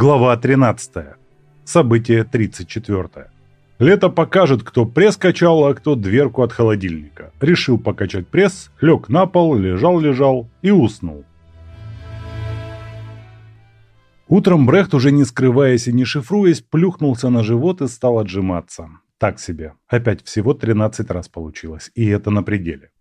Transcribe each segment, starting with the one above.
Глава 13. Событие 34. Лето покажет, кто пресс качал, а кто дверку от холодильника. Решил покачать пресс, лег на пол, лежал-лежал и уснул. Утром Брехт, уже не скрываясь и не шифруясь, плюхнулся на живот и стал отжиматься. Так себе. Опять всего 13 раз получилось. И это на пределе.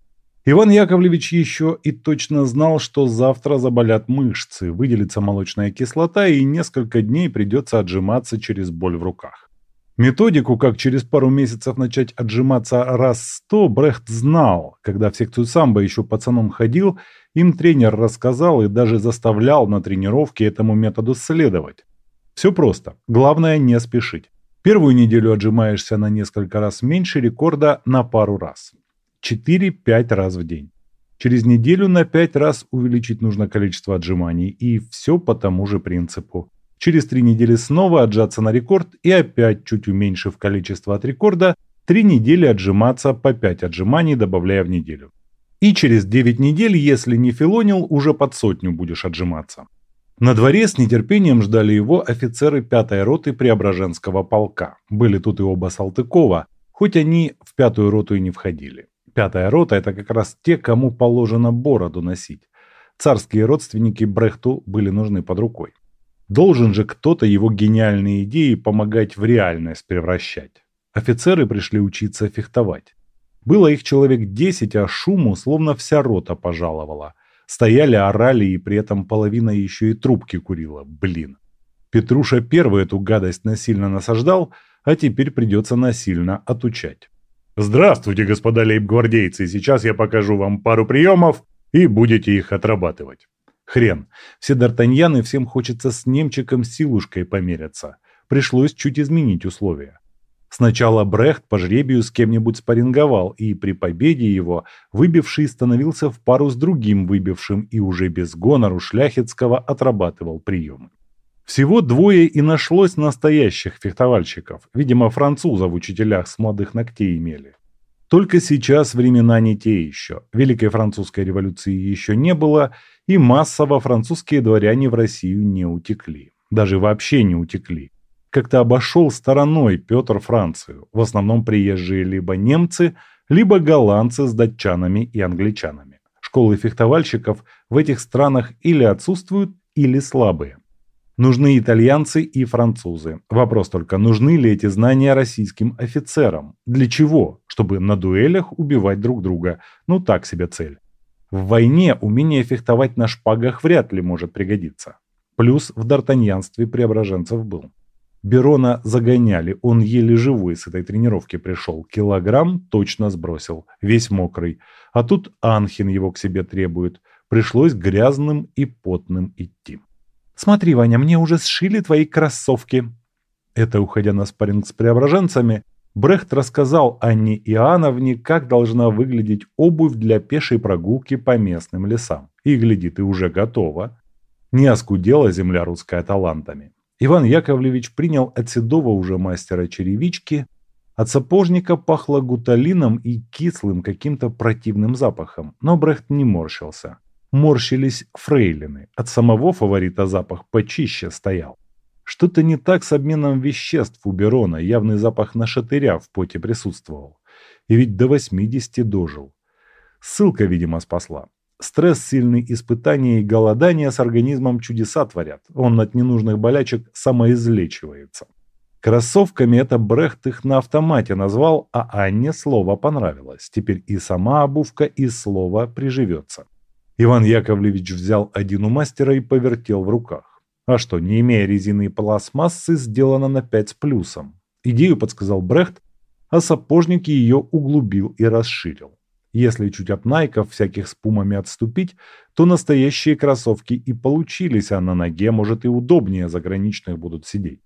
Иван Яковлевич еще и точно знал, что завтра заболят мышцы, выделится молочная кислота и несколько дней придется отжиматься через боль в руках. Методику, как через пару месяцев начать отжиматься раз сто, Брехт знал. Когда в секцию самбо еще пацаном ходил, им тренер рассказал и даже заставлял на тренировке этому методу следовать. Все просто. Главное не спешить. Первую неделю отжимаешься на несколько раз меньше рекорда на пару раз. 4-5 раз в день. Через неделю на 5 раз увеличить нужно количество отжиманий и все по тому же принципу. Через три недели снова отжаться на рекорд и опять, чуть уменьшив количество от рекорда, три недели отжиматься по 5 отжиманий, добавляя в неделю. И через 9 недель, если не филонил, уже под сотню будешь отжиматься. На дворе с нетерпением ждали его офицеры 5-й роты Преображенского полка. Были тут и оба Салтыкова, хоть они в пятую роту и не входили. Пятая рота – это как раз те, кому положено бороду носить. Царские родственники Брехту были нужны под рукой. Должен же кто-то его гениальные идеи помогать в реальность превращать. Офицеры пришли учиться фехтовать. Было их человек десять, а шуму словно вся рота пожаловала. Стояли, орали, и при этом половина еще и трубки курила. Блин. Петруша первый эту гадость насильно насаждал, а теперь придется насильно отучать. «Здравствуйте, господа лейб-гвардейцы, сейчас я покажу вам пару приемов, и будете их отрабатывать». Хрен. Все Д'Артаньяны всем хочется с немчиком силушкой помериться. Пришлось чуть изменить условия. Сначала Брехт по жребию с кем-нибудь спарринговал, и при победе его выбивший становился в пару с другим выбившим и уже без гонору Шляхетского отрабатывал приемы. Всего двое и нашлось настоящих фехтовальщиков. Видимо, французов в учителях с молодых ногтей имели. Только сейчас времена не те еще. Великой французской революции еще не было, и массово французские дворяне в Россию не утекли. Даже вообще не утекли. Как-то обошел стороной Петр Францию. В основном приезжие либо немцы, либо голландцы с датчанами и англичанами. Школы фехтовальщиков в этих странах или отсутствуют, или слабые. Нужны итальянцы и французы. Вопрос только, нужны ли эти знания российским офицерам? Для чего? Чтобы на дуэлях убивать друг друга. Ну так себе цель. В войне умение фехтовать на шпагах вряд ли может пригодиться. Плюс в д'Артаньянстве преображенцев был. Берона загоняли, он еле живой с этой тренировки пришел. Килограмм точно сбросил, весь мокрый. А тут Анхин его к себе требует. Пришлось грязным и потным идти. «Смотри, Ваня, мне уже сшили твои кроссовки». Это, уходя на спарринг с преображенцами, Брехт рассказал Анне Иоанновне, как должна выглядеть обувь для пешей прогулки по местным лесам. И, гляди, ты уже готова. Не оскудела земля русская талантами. Иван Яковлевич принял от седого уже мастера черевички, от сапожника пахло гуталином и кислым каким-то противным запахом, но Брехт не морщился морщились фрейлины. От самого фаворита запах почище стоял. Что-то не так с обменом веществ у Берона, явный запах нашатыря в поте присутствовал. И ведь до 80 дожил. Ссылка, видимо, спасла. Стресс, сильные испытания и голодание с организмом чудеса творят. Он от ненужных болячек самоизлечивается. Кроссовками это Брехт их на автомате назвал, а Анне слово понравилось. Теперь и сама обувка, и слово приживется. Иван Яковлевич взял один у мастера и повертел в руках. А что, не имея резины и пластмассы, сделано на 5 с плюсом. Идею подсказал Брехт, а сапожник ее углубил и расширил. Если чуть от найков всяких с пумами отступить, то настоящие кроссовки и получились, а на ноге, может, и удобнее заграничных будут сидеть.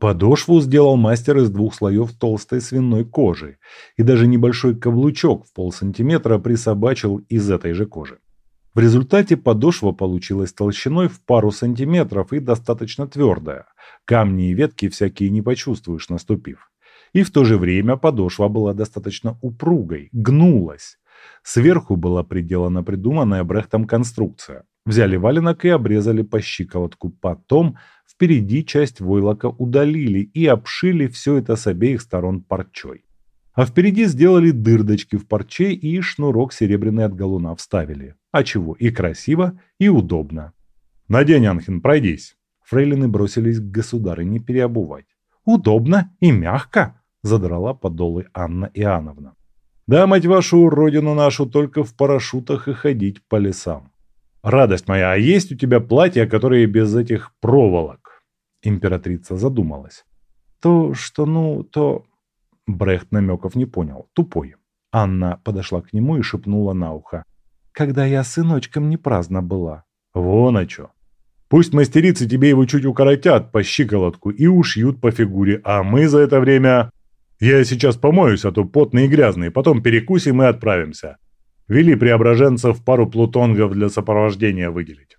Подошву сделал мастер из двух слоев толстой свиной кожи, и даже небольшой каблучок в полсантиметра присобачил из этой же кожи. В результате подошва получилась толщиной в пару сантиметров и достаточно твердая. Камни и ветки всякие не почувствуешь, наступив. И в то же время подошва была достаточно упругой, гнулась. Сверху была приделана придуманная Брехтом конструкция. Взяли валенок и обрезали по щиколотку. Потом впереди часть войлока удалили и обшили все это с обеих сторон парчой. А впереди сделали дырдочки в парче и шнурок серебряный от галуна вставили. А чего и красиво, и удобно. «Надень, Анхин, пройдись!» Фрейлины бросились к государыне переобувать. «Удобно и мягко!» – задрала подолы Анна Иоанновна. «Да, мать вашу, родину нашу, только в парашютах и ходить по лесам. Радость моя, а есть у тебя платья, которые без этих проволок?» Императрица задумалась. «То, что ну, то...» Брехт намеков не понял, тупой. Анна подошла к нему и шепнула на ухо. «Когда я сыночком не праздна была». «Вон о чё. Пусть мастерицы тебе его чуть укоротят по щиколотку и ушьют по фигуре, а мы за это время... Я сейчас помоюсь, а то потный и грязный, потом перекусим и отправимся. Вели преображенцев пару плутонгов для сопровождения выделить».